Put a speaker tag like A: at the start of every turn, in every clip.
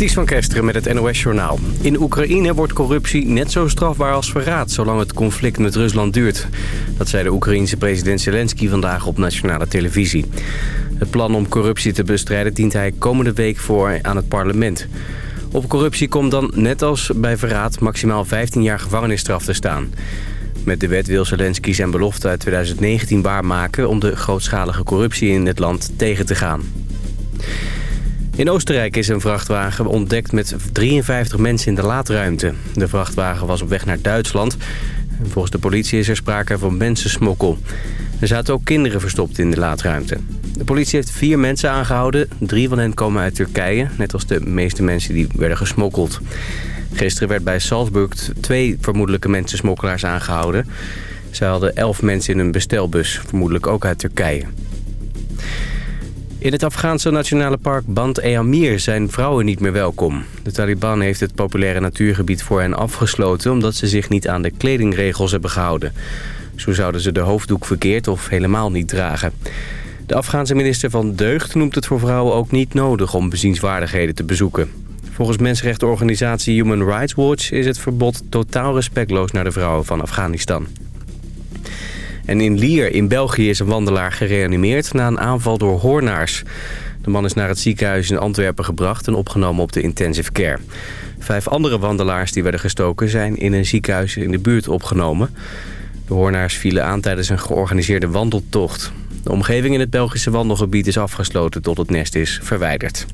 A: Ties van Kesteren met het NOS-journaal. In Oekraïne wordt corruptie net zo strafbaar als verraad... zolang het conflict met Rusland duurt. Dat zei de Oekraïense president Zelensky vandaag op nationale televisie. Het plan om corruptie te bestrijden dient hij komende week voor aan het parlement. Op corruptie komt dan, net als bij verraad... maximaal 15 jaar gevangenisstraf te staan. Met de wet wil Zelensky zijn belofte uit 2019 waarmaken... om de grootschalige corruptie in het land tegen te gaan. In Oostenrijk is een vrachtwagen ontdekt met 53 mensen in de laadruimte. De vrachtwagen was op weg naar Duitsland. Volgens de politie is er sprake van mensensmokkel. Er zaten ook kinderen verstopt in de laadruimte. De politie heeft vier mensen aangehouden. Drie van hen komen uit Turkije, net als de meeste mensen die werden gesmokkeld. Gisteren werd bij Salzburg twee vermoedelijke mensensmokkelaars aangehouden. Zij hadden elf mensen in een bestelbus, vermoedelijk ook uit Turkije. In het Afghaanse nationale park Band-e-Amir zijn vrouwen niet meer welkom. De Taliban heeft het populaire natuurgebied voor hen afgesloten... omdat ze zich niet aan de kledingregels hebben gehouden. Zo zouden ze de hoofddoek verkeerd of helemaal niet dragen. De Afghaanse minister van Deugd noemt het voor vrouwen ook niet nodig... om bezienswaardigheden te bezoeken. Volgens mensenrechtenorganisatie Human Rights Watch... is het verbod totaal respectloos naar de vrouwen van Afghanistan. En in Lier in België is een wandelaar gereanimeerd na een aanval door hoornaars. De man is naar het ziekenhuis in Antwerpen gebracht en opgenomen op de intensive care. Vijf andere wandelaars die werden gestoken zijn in een ziekenhuis in de buurt opgenomen. De hoornaars vielen aan tijdens een georganiseerde wandeltocht. De omgeving in het Belgische wandelgebied is afgesloten tot het nest is verwijderd.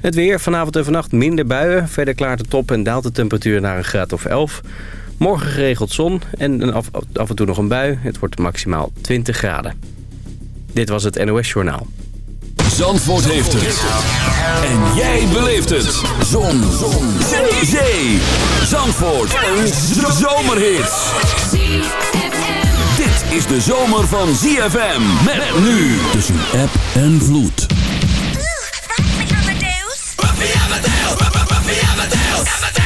A: Het weer, vanavond en vannacht minder buien. Verder klaart de top en daalt de temperatuur naar een graad of 11. Morgen geregeld zon en af, af en toe nog een bui. Het wordt maximaal 20 graden. Dit was het NOS Journaal.
B: Zandvoort heeft het. En jij beleeft het. Zon. zon. Zee. Zee. Zandvoort. Een zomerhit. Dit is de zomer van ZFM. Met nu tussen app en vloed. Amadeus. Amadeus. Amadeus.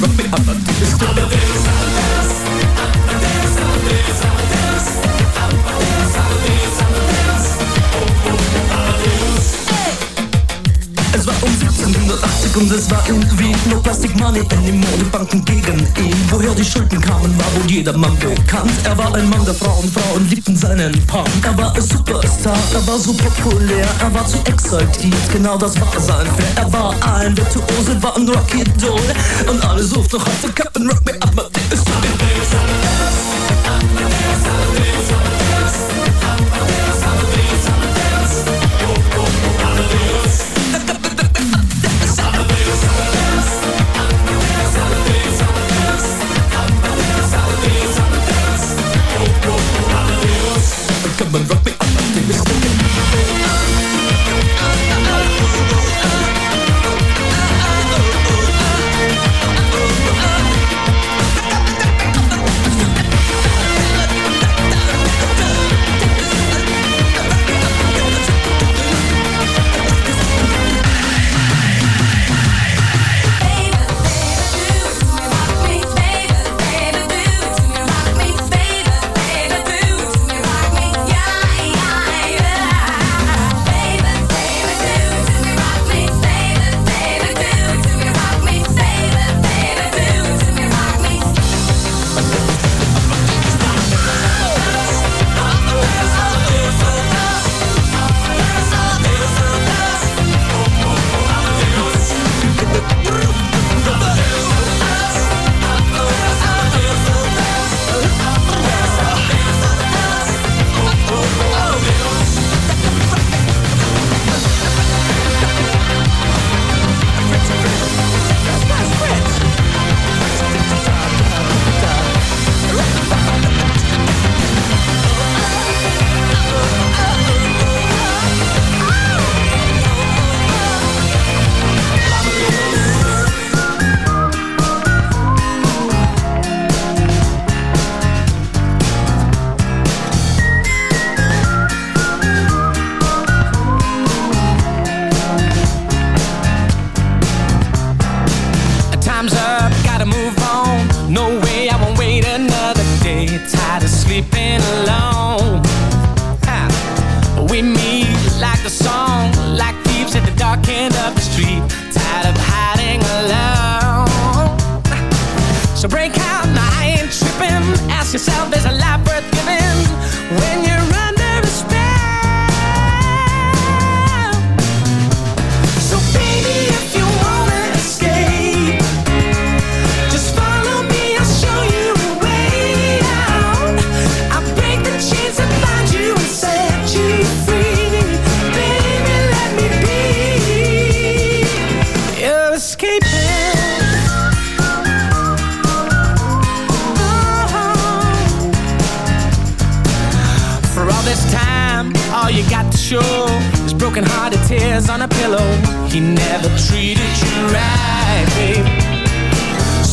C: rubbing up a 1780 und es war in Wien No Plastic Money in die Modebanken gegen ihn. Woher die Schulden kamen, war wohl jedermann bekannt. Er war ein Mann der Frauen, Frauen liebten seinen Punk. Er war ein Superstar, er war so populär Er war zu exaltiert, genau das war sein Flair. Er war ein Virtuose, war ein Rocky Doll. Und alle suchten noch heute Captain Rock Me Up, my Amadeus, Amadeus,
D: sleeping alone. Ha. We meet like the song, like thieves at the dark end of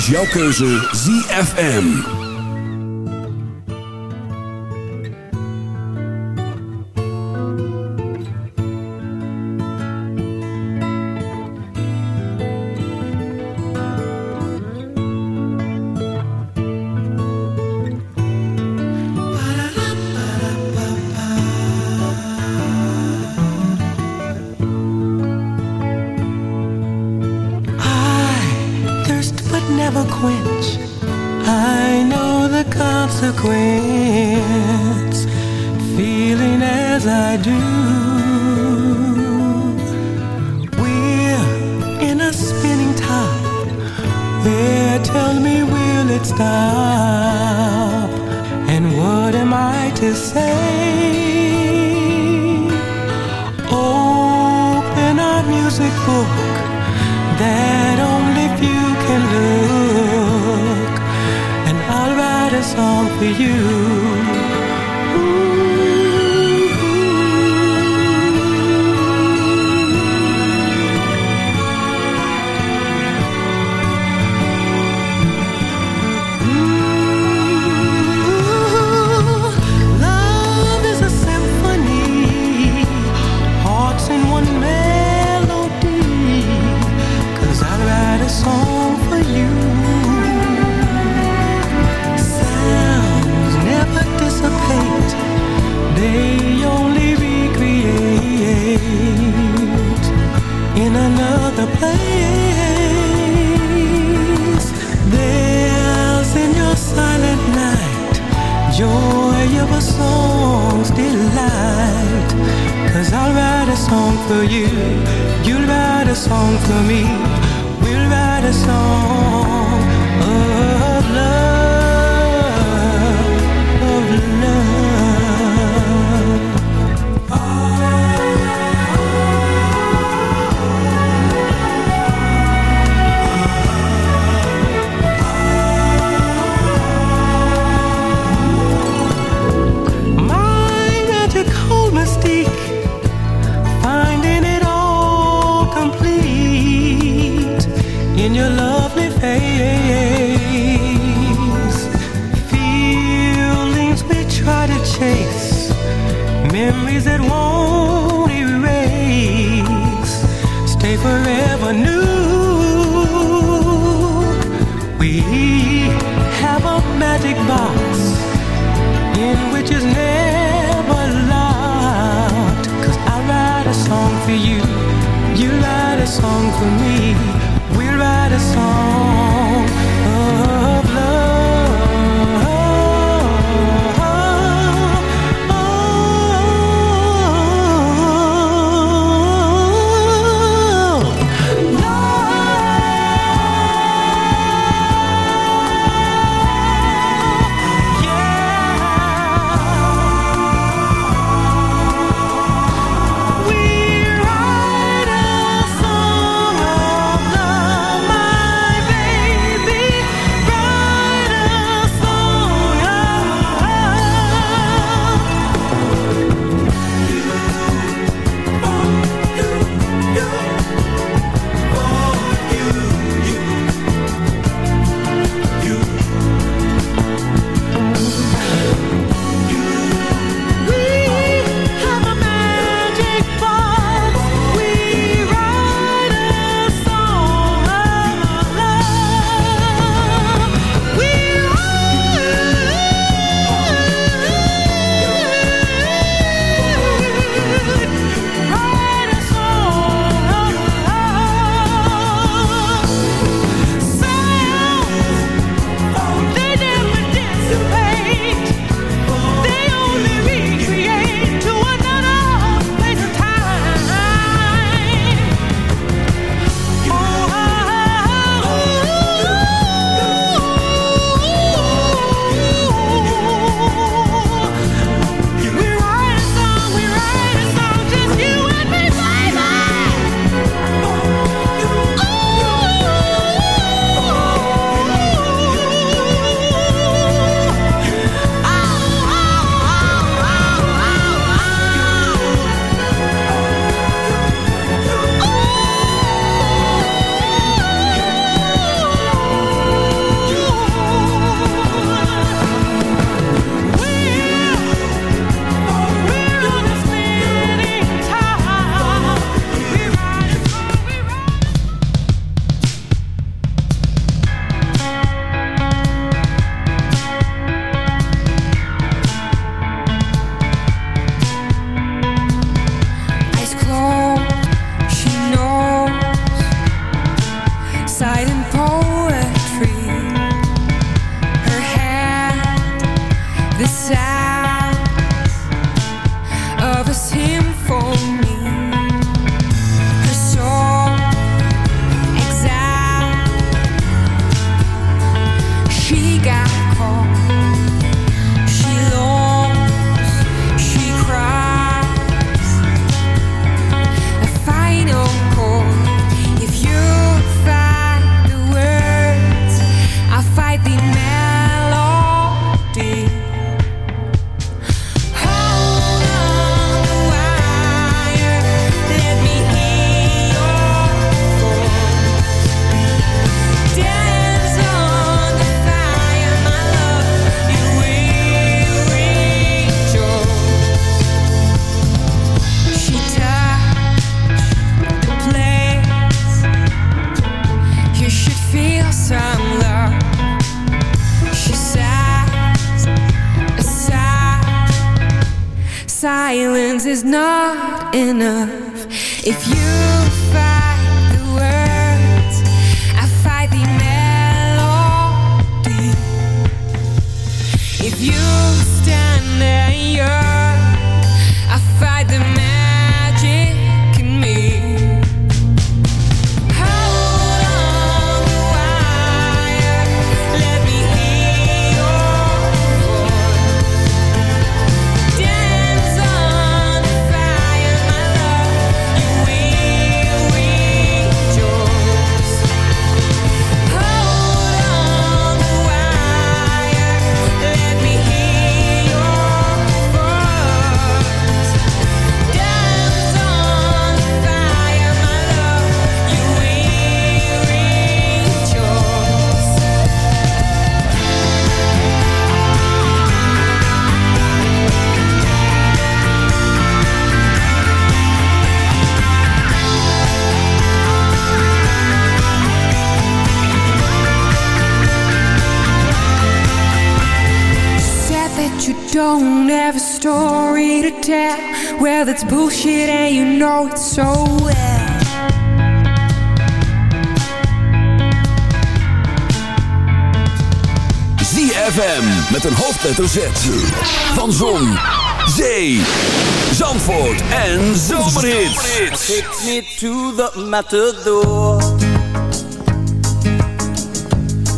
E: is jouw keuze ZFM.
F: That you
G: don't have a story
H: story to tell. Well, that's bullshit, and you know it so well.
B: ZFM met een hoofdletter Z. Van Zon, Zee, Zandvoort en Zomerhits.
I: Take me to the matador.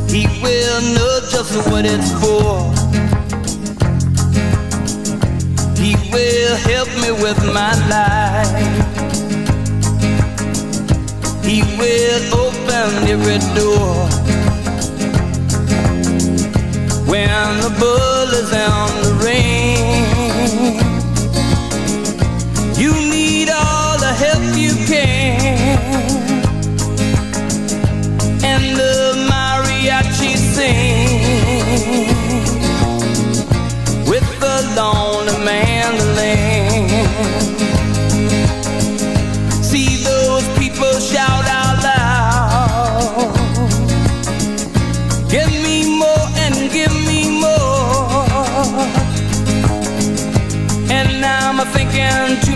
I: He will know just what it's for. Will help me with my life. He will open every door. When the bull on the ring, you need all the help you can. And the mariachi sing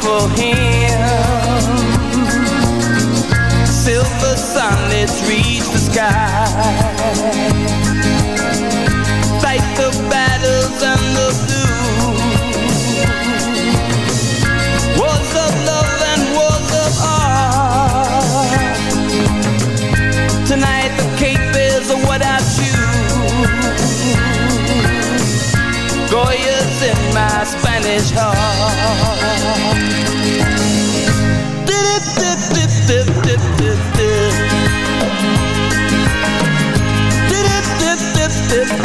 I: joyful hymns. Silver sunlets reach the sky.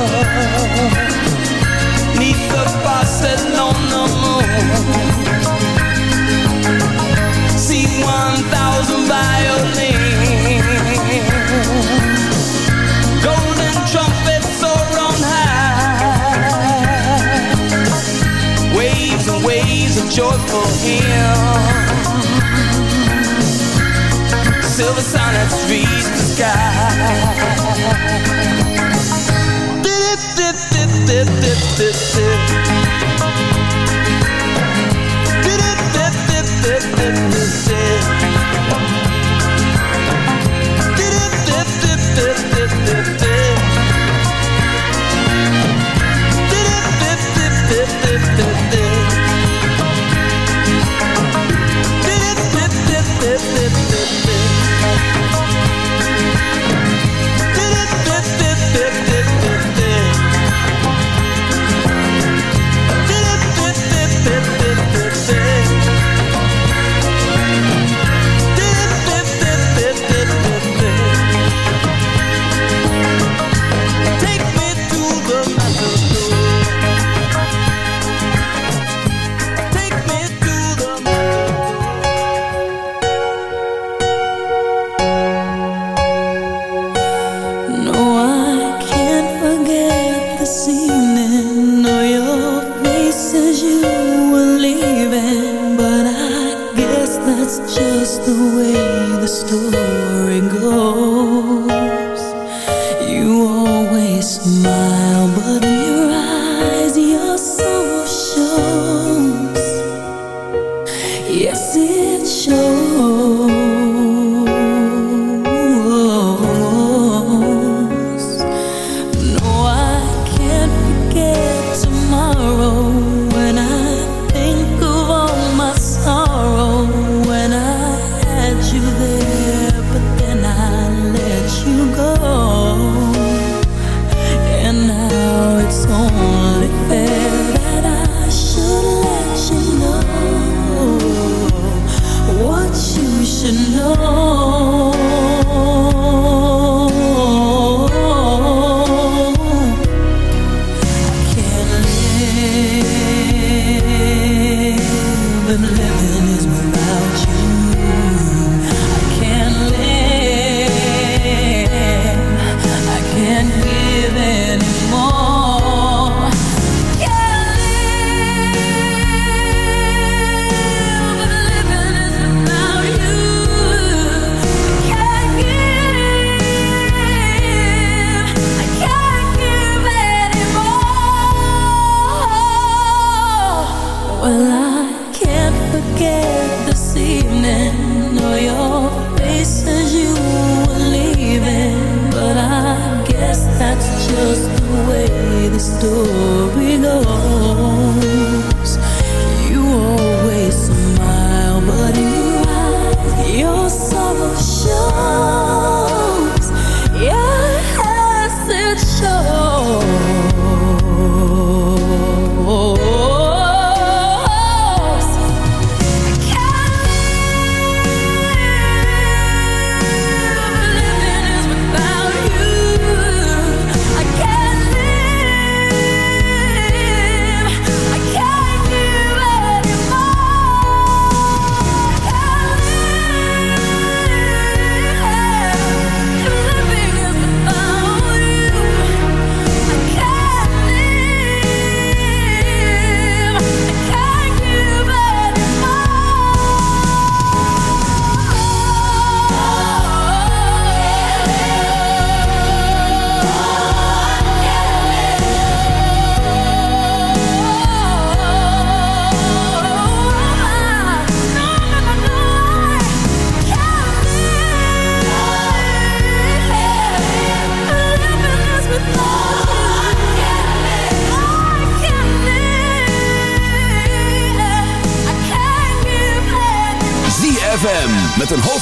I: Dance the. Rumba with the. Neath moon. See one thousand violins. Golden trumpets soar on high. Waves and waves of joyful hymns. Silver sonnets reach the
C: dip,
B: dip, dip, dip.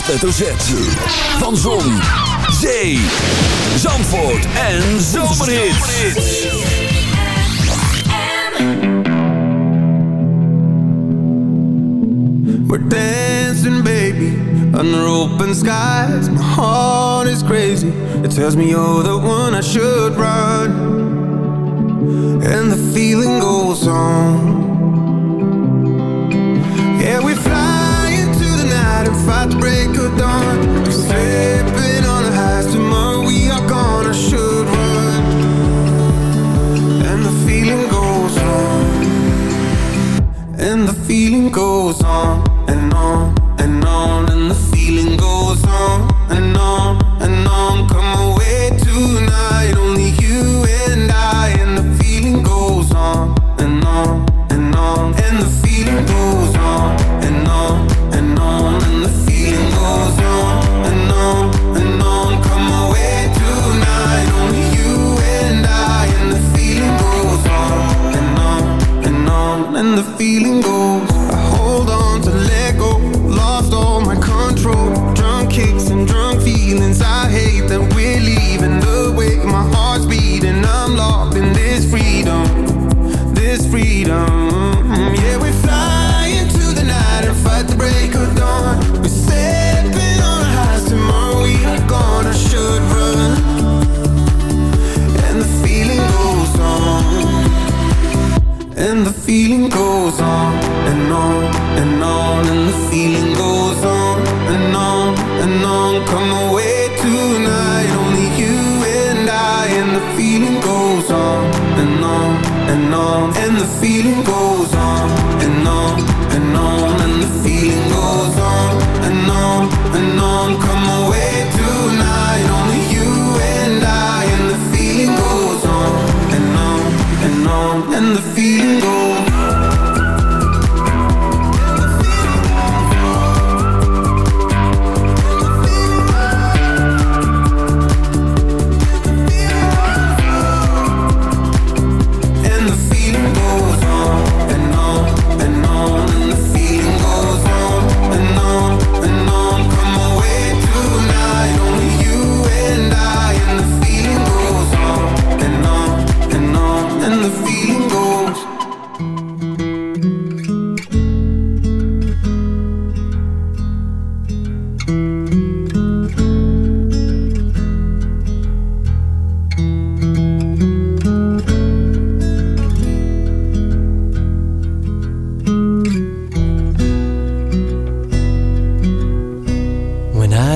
B: hoofdletter Z. Van Zon, Zee, Zandvoort en Zomerhits.
J: We're dancing, baby, under open skies. My heart is crazy. It tells me you're the one I should run. And the feeling goes on. the feeling goes. I hold on to let go. Lost all my control. Drunk kicks and drunk feelings. I hate that we're leaving The way my heart's beating. I'm locked in this freedom. This freedom.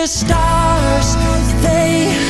K: The stars, they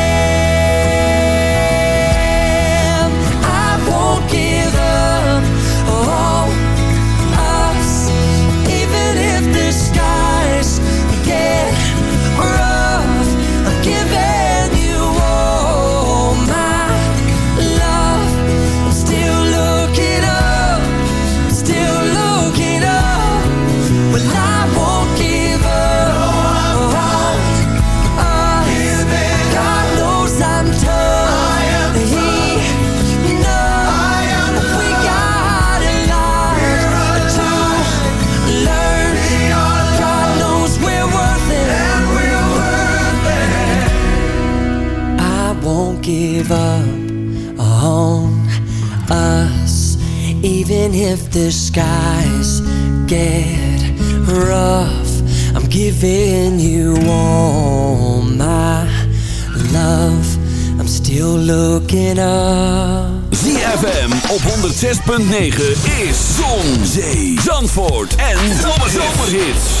K: Even if the skies get rough. I'm giving you all my love. I'm still looking up.
B: ZFM op 106.9 is Zon, Zee, Zandvoort en Zomerhits.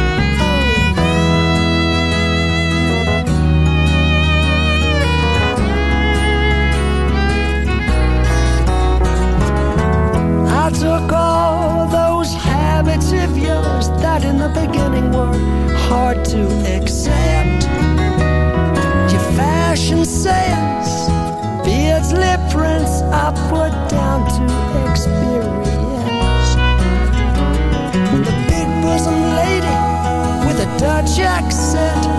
L: hard to accept. Your fashion sense Beards, lip prints I put down to experience. The big bosom lady With a Dutch accent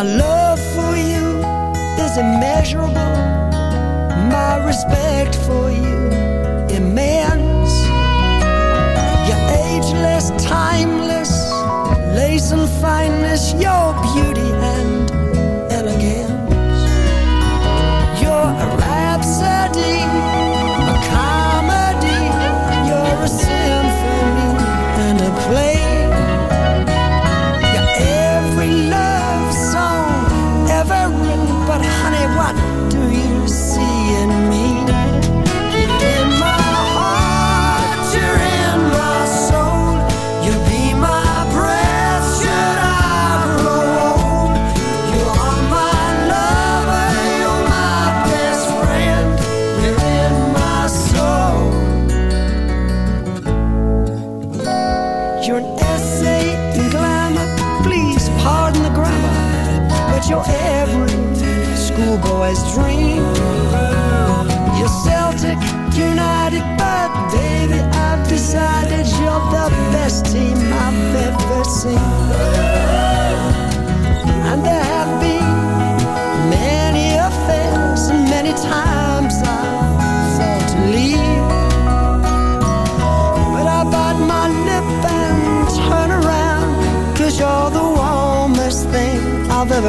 L: My love for you is immeasurable. My respect.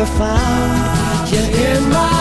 L: ever found. you in my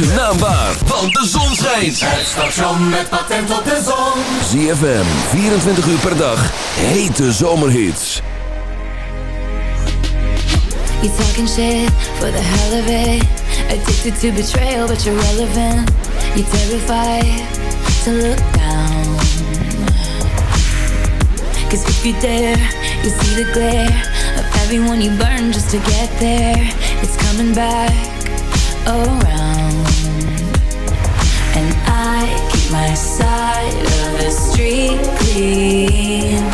B: maakt zijn naam waar, want de zon schijnt.
M: Het station met patent op de zon.
B: ZFM, 24 uur per dag, hete zomerhits.
N: You talking shit for the hell of it. Addicted to betrayal, but you're relevant. You terrified to look down. Cause if you dare, you see the glare of everyone you burn just to get there. It's coming back around my side of the street clean